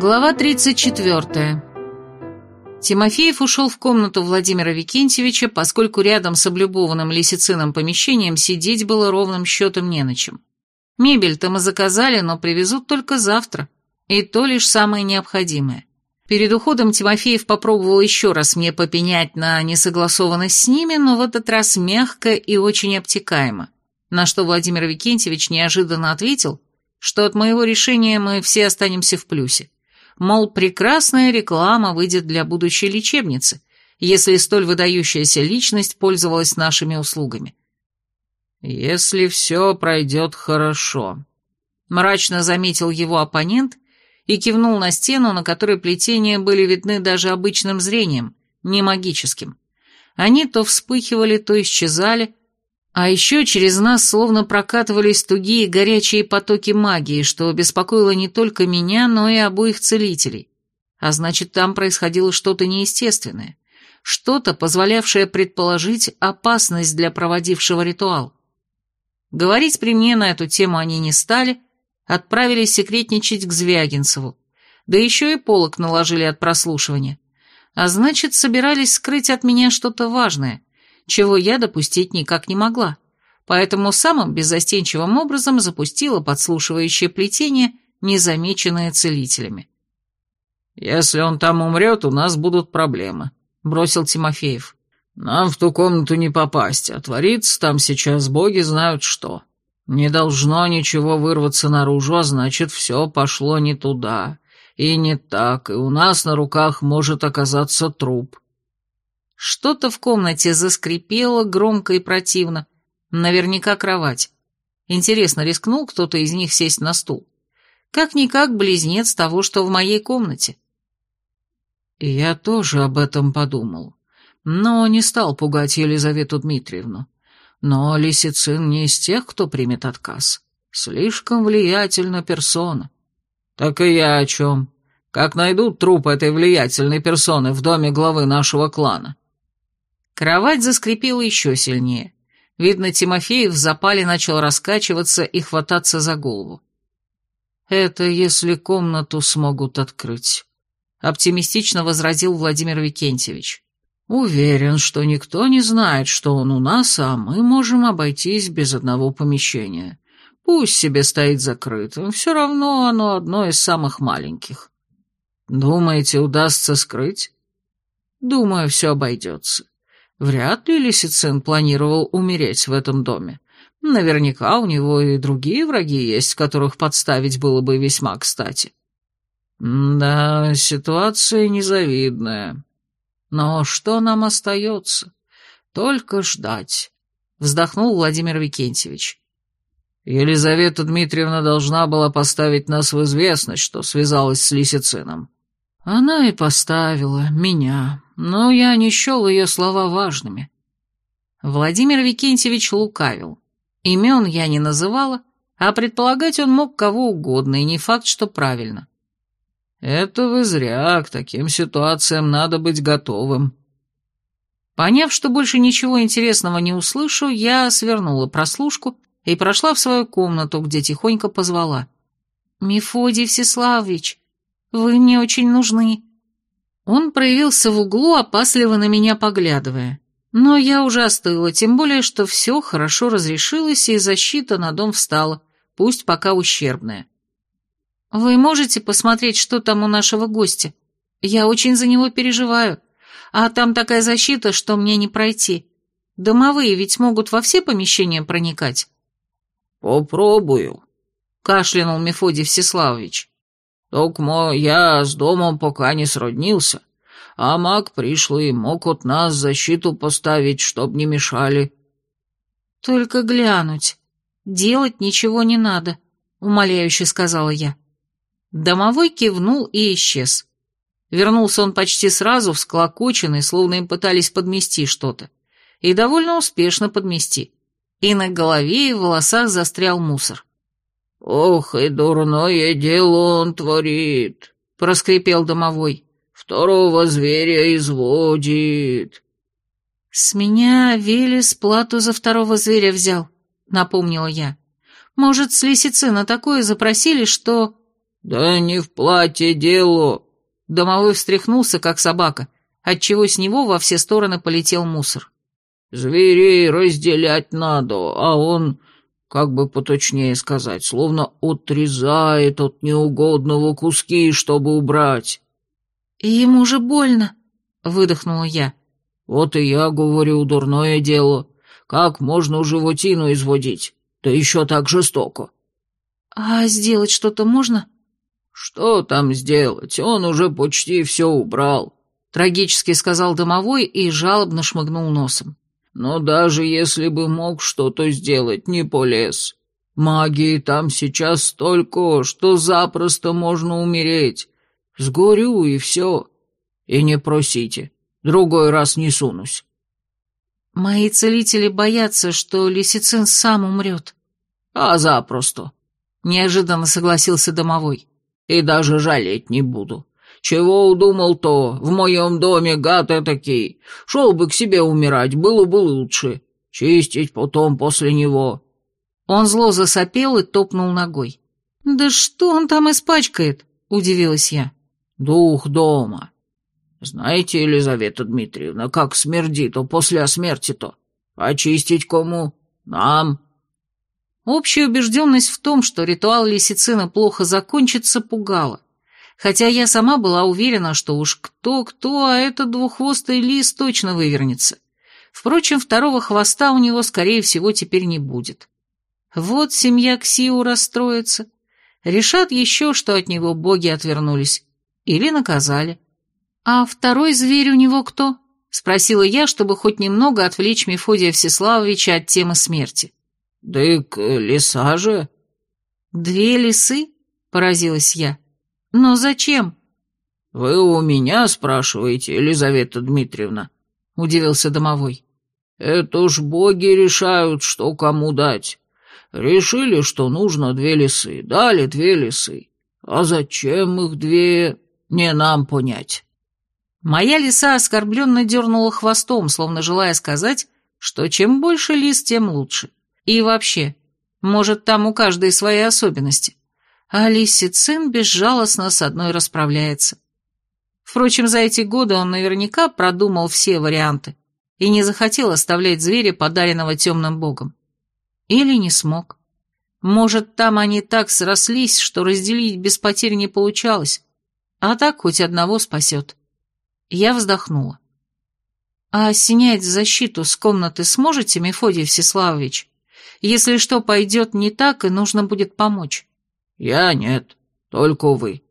Глава 34. Тимофеев ушел в комнату Владимира Викентьевича, поскольку рядом с облюбованным лисицином помещением сидеть было ровным счетом не на чем. Мебель-то мы заказали, но привезут только завтра, и то лишь самое необходимое. Перед уходом Тимофеев попробовал еще раз мне попенять на несогласованность с ними, но в этот раз мягко и очень обтекаемо, на что Владимир Викентьевич неожиданно ответил, что от моего решения мы все останемся в плюсе мол, прекрасная реклама выйдет для будущей лечебницы, если столь выдающаяся личность пользовалась нашими услугами. «Если все пройдет хорошо», — мрачно заметил его оппонент и кивнул на стену, на которой плетения были видны даже обычным зрением, не магическим. Они то вспыхивали, то исчезали, а еще через нас словно прокатывались тугие горячие потоки магии, что беспокоило не только меня, но и обоих целителей. А значит, там происходило что-то неестественное, что-то, позволявшее предположить опасность для проводившего ритуал. Говорить при мне на эту тему они не стали, отправились секретничать к Звягинцеву, да еще и полок наложили от прослушивания. А значит, собирались скрыть от меня что-то важное — чего я допустить никак не могла, поэтому самым беззастенчивым образом запустила подслушивающее плетение, незамеченное целителями. «Если он там умрет, у нас будут проблемы», — бросил Тимофеев. «Нам в ту комнату не попасть, а творится там сейчас боги знают что. Не должно ничего вырваться наружу, а значит, все пошло не туда и не так, и у нас на руках может оказаться труп. Что-то в комнате заскрипело громко и противно. Наверняка кровать. Интересно, рискнул кто-то из них сесть на стул? Как-никак близнец того, что в моей комнате. Я тоже об этом подумал, но не стал пугать Елизавету Дмитриевну. Но Лисицин не из тех, кто примет отказ. Слишком влиятельна персона. Так и я о чем. Как найдут труп этой влиятельной персоны в доме главы нашего клана? Кровать заскрипела еще сильнее. Видно, Тимофеев в запале начал раскачиваться и хвататься за голову. «Это если комнату смогут открыть», — оптимистично возразил Владимир Викентьевич. «Уверен, что никто не знает, что он у нас, а мы можем обойтись без одного помещения. Пусть себе стоит закрытым, все равно оно одно из самых маленьких. Думаете, удастся скрыть? Думаю, все обойдется. Вряд ли Лисицин планировал умереть в этом доме. Наверняка у него и другие враги есть, которых подставить было бы весьма кстати. Да, ситуация незавидная. Но что нам остается? Только ждать, вздохнул Владимир Викентьевич. Елизавета Дмитриевна должна была поставить нас в известность, что связалась с Лисицином. Она и поставила меня, но я не счел ее слова важными. Владимир Викентьевич лукавил. Имен я не называла, а предполагать он мог кого угодно, и не факт, что правильно. «Это вы зря, к таким ситуациям надо быть готовым». Поняв, что больше ничего интересного не услышу, я свернула прослушку и прошла в свою комнату, где тихонько позвала. «Мефодий Всеславович, вы мне очень нужны». Он проявился в углу, опасливо на меня поглядывая. Но я уже остыла, тем более, что все хорошо разрешилось, и защита на дом встала, пусть пока ущербная. «Вы можете посмотреть, что там у нашего гостя? Я очень за него переживаю. А там такая защита, что мне не пройти. Домовые ведь могут во все помещения проникать». «Попробую», — кашлянул Мефодий Всеславович. Токмо я с домом пока не сроднился, а маг пришлый мог от нас защиту поставить, чтоб не мешали». «Только глянуть. Делать ничего не надо», — умоляюще сказала я. Домовой кивнул и исчез. Вернулся он почти сразу, всклокоченный, словно им пытались подмести что-то. И довольно успешно подмести. И на голове и в волосах застрял мусор. «Ох, и дурное дело он творит», — проскрипел домовой. «Второго зверя изводит». «С меня Велес плату за второго зверя взял», — напомнила я. «Может, с лисицы на такое запросили, что...» «Да не в платье дело!» Домовой встряхнулся, как собака, отчего с него во все стороны полетел мусор. «Зверей разделять надо, а он, как бы поточнее сказать, словно отрезает от неугодного куски, чтобы убрать». «И ему же больно», — выдохнула я. «Вот и я говорю, дурное дело. Как можно животину изводить? Да еще так жестоко». «А сделать что-то можно?» «Что там сделать? Он уже почти все убрал», — трагически сказал домовой и жалобно шмыгнул носом. «Но даже если бы мог что-то сделать, не полез. Магии там сейчас столько, что запросто можно умереть. Сгорю и все. И не просите, другой раз не сунусь». «Мои целители боятся, что Лисицин сам умрет». «А запросто», — неожиданно согласился домовой и даже жалеть не буду. Чего удумал-то? В моем доме гад этакий. Шел бы к себе умирать, было бы лучше. Чистить потом после него». Он зло засопел и топнул ногой. «Да что он там испачкает?» — удивилась я. «Дух дома. Знаете, Елизавета Дмитриевна, как смердит-то после смерти-то? Очистить кому? Нам». Общая убежденность в том, что ритуал лисицина плохо закончится, пугала. Хотя я сама была уверена, что уж кто-кто, а этот двуххвостый лис точно вывернется. Впрочем, второго хвоста у него, скорее всего, теперь не будет. Вот семья Ксиу расстроится. Решат еще, что от него боги отвернулись. Или наказали. «А второй зверь у него кто?» — спросила я, чтобы хоть немного отвлечь Мефодия Всеславовича от темы смерти. «Дык, лиса же». «Две лисы?» — поразилась я. «Но зачем?» «Вы у меня спрашиваете, Елизавета Дмитриевна?» — удивился домовой. «Это ж боги решают, что кому дать. Решили, что нужно две лисы, дали две лисы. А зачем их две, не нам понять». Моя лиса оскорбленно дернула хвостом, словно желая сказать, что чем больше лис, тем лучше. И вообще, может, там у каждой свои особенности. А Лисицин безжалостно с одной расправляется. Впрочем, за эти годы он наверняка продумал все варианты и не захотел оставлять зверя, подаренного темным богом. Или не смог. Может, там они так срослись, что разделить без потерь не получалось, а так хоть одного спасет. Я вздохнула. «А снять защиту с комнаты сможете, Мефодий Всеславович?» Если что пойдет не так, и нужно будет помочь. Я нет, только вы.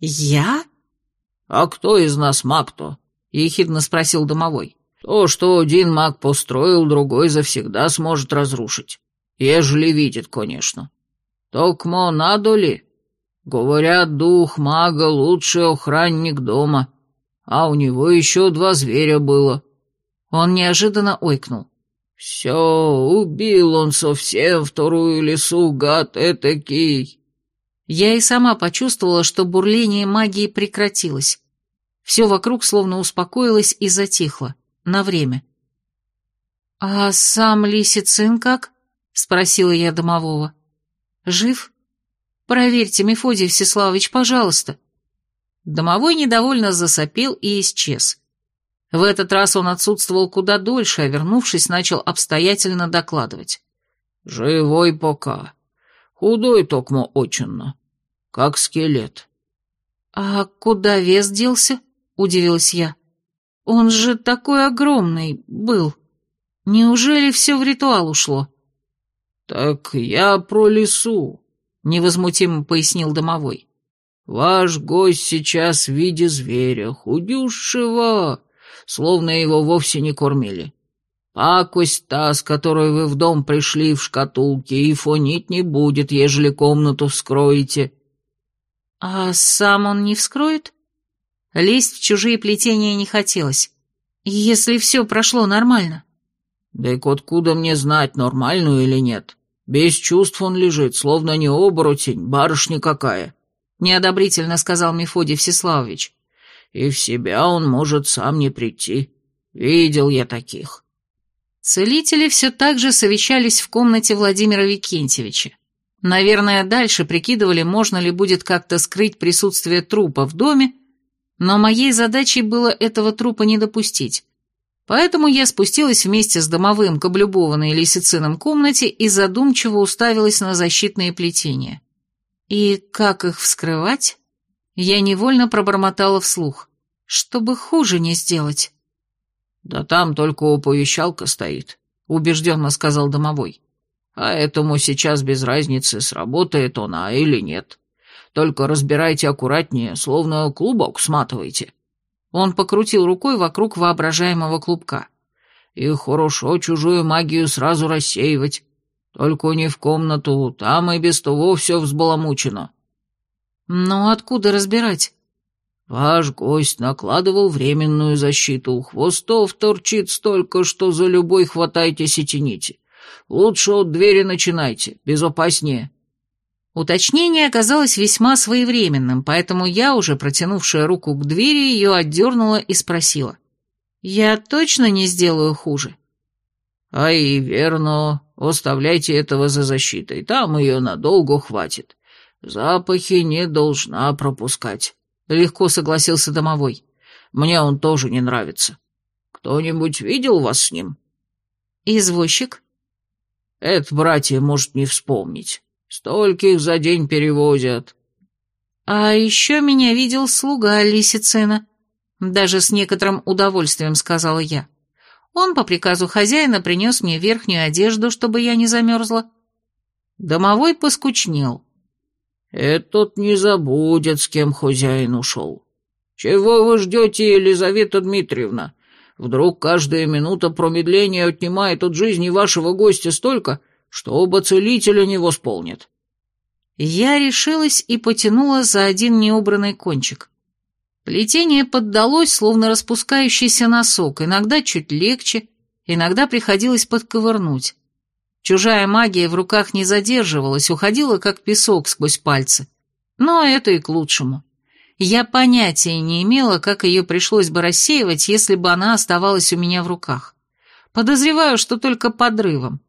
Я? А кто из нас маг-то? Ехидно спросил домовой. То, что один маг построил, другой завсегда сможет разрушить. Ежели видит, конечно. Токмо надо ли? Говорят, дух мага лучший охранник дома, а у него еще два зверя было. Он неожиданно ойкнул. «Все, убил он совсем вторую лесу, гад этакий!» Я и сама почувствовала, что бурление магии прекратилось. Все вокруг словно успокоилось и затихло. На время. «А сам Лисицин как?» — спросила я домового. «Жив? Проверьте, Мефодий Всеславович, пожалуйста». Домовой недовольно засопел и исчез. В этот раз он отсутствовал куда дольше, а вернувшись, начал обстоятельно докладывать. «Живой пока. Худой токмо очень, как скелет». «А куда вес делся?» — удивилась я. «Он же такой огромный был. Неужели все в ритуал ушло?» «Так я про лесу», — невозмутимо пояснил домовой. «Ваш гость сейчас в виде зверя, худющего, словно его вовсе не кормили. Пакость та, с которой вы в дом пришли в шкатулке, и фонить не будет, ежели комнату вскроете». «А сам он не вскроет?» Лезть в чужие плетения не хотелось. «Если все прошло нормально». «Да и откуда мне знать, нормальную или нет? Без чувств он лежит, словно не оборотень, барышня какая», — неодобрительно сказал Мефодий Всеславович и в себя он может сам не прийти. Видел я таких». Целители все так же совещались в комнате Владимира Викентьевича. Наверное, дальше прикидывали, можно ли будет как-то скрыть присутствие трупа в доме, но моей задачей было этого трупа не допустить. Поэтому я спустилась вместе с домовым к облюбованной лисицином комнате и задумчиво уставилась на защитные плетения. И как их вскрывать? Я невольно пробормотала вслух, чтобы хуже не сделать. «Да там только оповещалка стоит», — убежденно сказал домовой. «А этому сейчас без разницы, сработает он, а или нет. Только разбирайте аккуратнее, словно клубок сматывайте». Он покрутил рукой вокруг воображаемого клубка. «И хорошо чужую магию сразу рассеивать. Только не в комнату, там и без того все взбаламучено». «Но откуда разбирать?» «Ваш гость накладывал временную защиту. Хвостов торчит столько, что за любой хватайтесь и тяните. Лучше от двери начинайте, безопаснее». Уточнение оказалось весьма своевременным, поэтому я, уже протянувшая руку к двери, ее отдернула и спросила. «Я точно не сделаю хуже?» «А и верно. Оставляйте этого за защитой, там ее надолго хватит. Запахи не должна пропускать», — легко согласился домовой. «Мне он тоже не нравится. Кто-нибудь видел вас с ним?» «Извозчик?» «Это братья может не вспомнить». Стольких за день перевозят. А еще меня видел слуга Лисицина. Даже с некоторым удовольствием сказала я. Он по приказу хозяина принес мне верхнюю одежду, чтобы я не замерзла. Домовой поскучнел. Этот не забудет, с кем хозяин ушел. Чего вы ждете, Елизавета Дмитриевна? Вдруг каждая минута промедления отнимает от жизни вашего гостя столько, что оба целителя не восполнят. Я решилась и потянула за один неубранный кончик. Плетение поддалось, словно распускающийся носок, иногда чуть легче, иногда приходилось подковырнуть. Чужая магия в руках не задерживалась, уходила как песок сквозь пальцы. Но это и к лучшему. Я понятия не имела, как ее пришлось бы рассеивать, если бы она оставалась у меня в руках. Подозреваю, что только подрывом.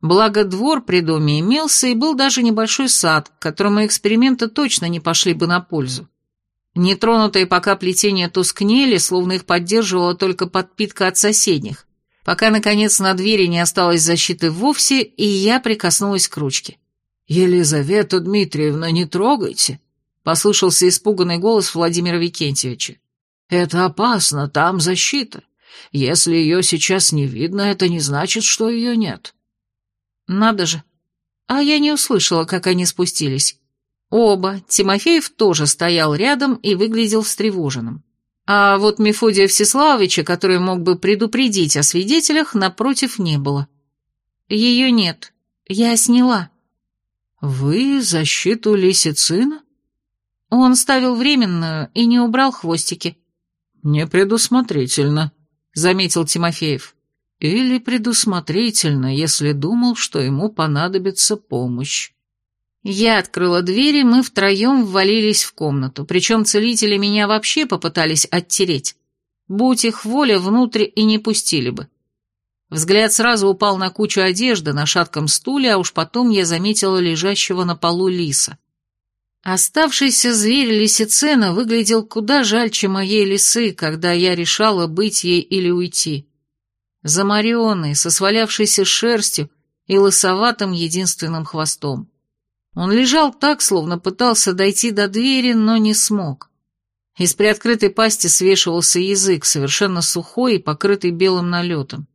Благо двор при доме имелся и был даже небольшой сад, которому эксперименты точно не пошли бы на пользу. Нетронутые пока плетения тускнели, словно их поддерживала только подпитка от соседних, пока, наконец, на двери не осталось защиты вовсе, и я прикоснулась к ручке. «Елизавета Дмитриевна, не трогайте!» — послышался испуганный голос Владимира Викентьевича. «Это опасно, там защита. Если ее сейчас не видно, это не значит, что ее нет». Надо же. А я не услышала, как они спустились. Оба. Тимофеев тоже стоял рядом и выглядел встревоженным. А вот Мефодия Всеславовича, который мог бы предупредить о свидетелях, напротив не было. Ее нет. Я сняла. Вы защиту лисицина? Он ставил временную и не убрал хвостики. Непредусмотрительно, заметил Тимофеев. Или предусмотрительно, если думал, что ему понадобится помощь. Я открыла дверь, и мы втроем ввалились в комнату, причем целители меня вообще попытались оттереть. Будь их воля, внутрь и не пустили бы. Взгляд сразу упал на кучу одежды на шатком стуле, а уж потом я заметила лежащего на полу лиса. Оставшийся зверь лисицена выглядел куда жальче моей лисы, когда я решала быть ей или уйти замаренный, со свалявшейся шерстью и лысоватым единственным хвостом. Он лежал так, словно пытался дойти до двери, но не смог. Из приоткрытой пасти свешивался язык, совершенно сухой и покрытый белым налетом.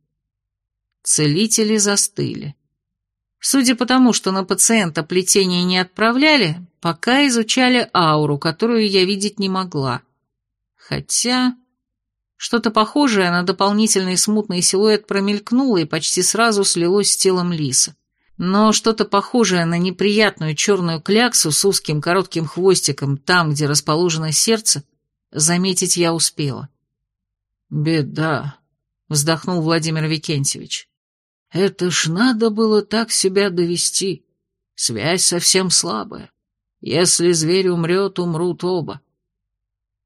Целители застыли. Судя по тому, что на пациента плетение не отправляли, пока изучали ауру, которую я видеть не могла. Хотя... Что-то похожее на дополнительный смутный силуэт промелькнуло и почти сразу слилось с телом лиса. Но что-то похожее на неприятную черную кляксу с узким коротким хвостиком там, где расположено сердце, заметить я успела. «Беда», — вздохнул Владимир Викентьевич. «Это ж надо было так себя довести. Связь совсем слабая. Если зверь умрет, умрут оба».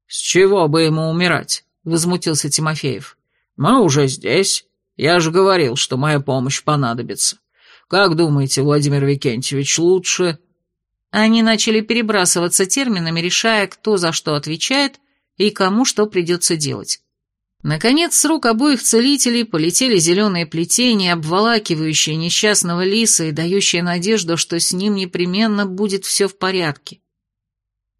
«С чего бы ему умирать?» — возмутился Тимофеев. «Мы уже здесь. Я же говорил, что моя помощь понадобится. Как думаете, Владимир Викентьевич, лучше...» Они начали перебрасываться терминами, решая, кто за что отвечает и кому что придется делать. Наконец, с рук обоих целителей полетели зеленые плетения, обволакивающие несчастного лиса и дающие надежду, что с ним непременно будет все в порядке.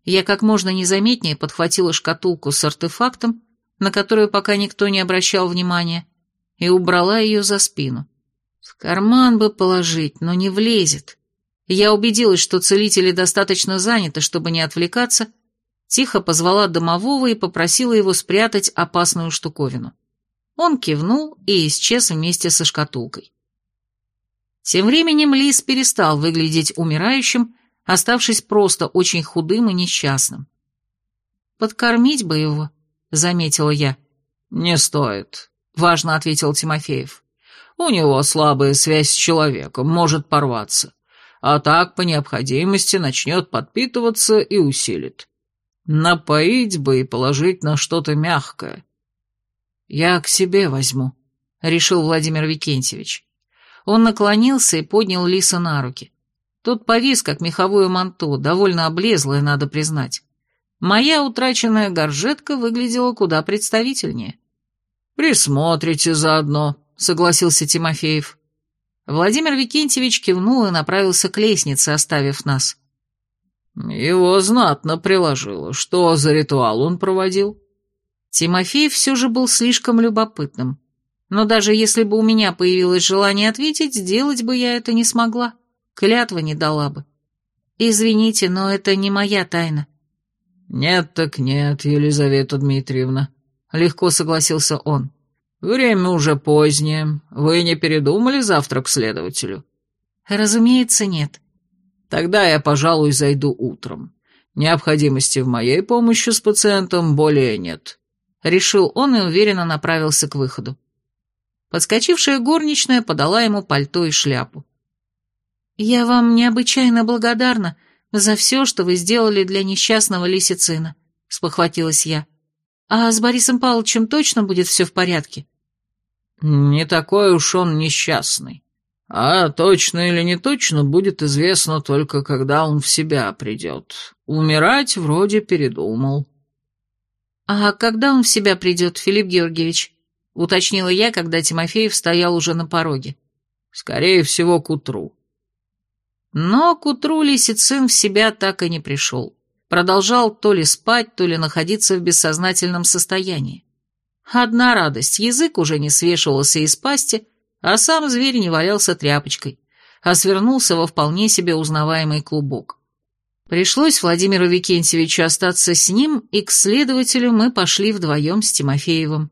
Я как можно незаметнее подхватила шкатулку с артефактом, на которую пока никто не обращал внимания, и убрала ее за спину. В карман бы положить, но не влезет. Я убедилась, что целители достаточно заняты, чтобы не отвлекаться, тихо позвала домового и попросила его спрятать опасную штуковину. Он кивнул и исчез вместе со шкатулкой. Тем временем лис перестал выглядеть умирающим, оставшись просто очень худым и несчастным. «Подкормить бы его», — заметила я. «Не стоит», — важно ответил Тимофеев. «У него слабая связь с человеком, может порваться а так по необходимости начнет подпитываться и усилит. Напоить бы и положить на что-то мягкое. «Я к себе возьму», — решил Владимир Викентьевич. Он наклонился и поднял лиса на руки. Тот повис, как меховое манто, довольно облезлое, надо признать. Моя утраченная горжетка выглядела куда представительнее. «Присмотрите заодно», — согласился Тимофеев. Владимир Викентьевич кивнул и направился к лестнице, оставив нас. «Его знатно приложило. Что за ритуал он проводил?» Тимофей все же был слишком любопытным. Но даже если бы у меня появилось желание ответить, сделать бы я это не смогла. Клятва не дала бы. Извините, но это не моя тайна. «Нет так нет, Елизавета Дмитриевна», — легко согласился он. «Время уже позднее. Вы не передумали завтра к следователю?» «Разумеется, нет». «Тогда я, пожалуй, зайду утром. Необходимости в моей помощи с пациентом более нет». Решил он и уверенно направился к выходу. Подскочившая горничная подала ему пальто и шляпу. «Я вам необычайно благодарна за все, что вы сделали для несчастного лисицина», — спохватилась я. «А с Борисом Павловичем точно будет все в порядке?» Не такой уж он несчастный. А точно или не точно будет известно только, когда он в себя придет. Умирать вроде передумал. «А когда он в себя придет, Филипп Георгиевич?» — уточнила я, когда Тимофеев стоял уже на пороге. «Скорее всего, к утру». Но к утру Лисицин в себя так и не пришел. Продолжал то ли спать, то ли находиться в бессознательном состоянии. Одна радость, язык уже не свешивался из пасти, а сам зверь не валялся тряпочкой, а свернулся во вполне себе узнаваемый клубок. Пришлось Владимиру Викентьевичу остаться с ним, и к следователю мы пошли вдвоем с Тимофеевым.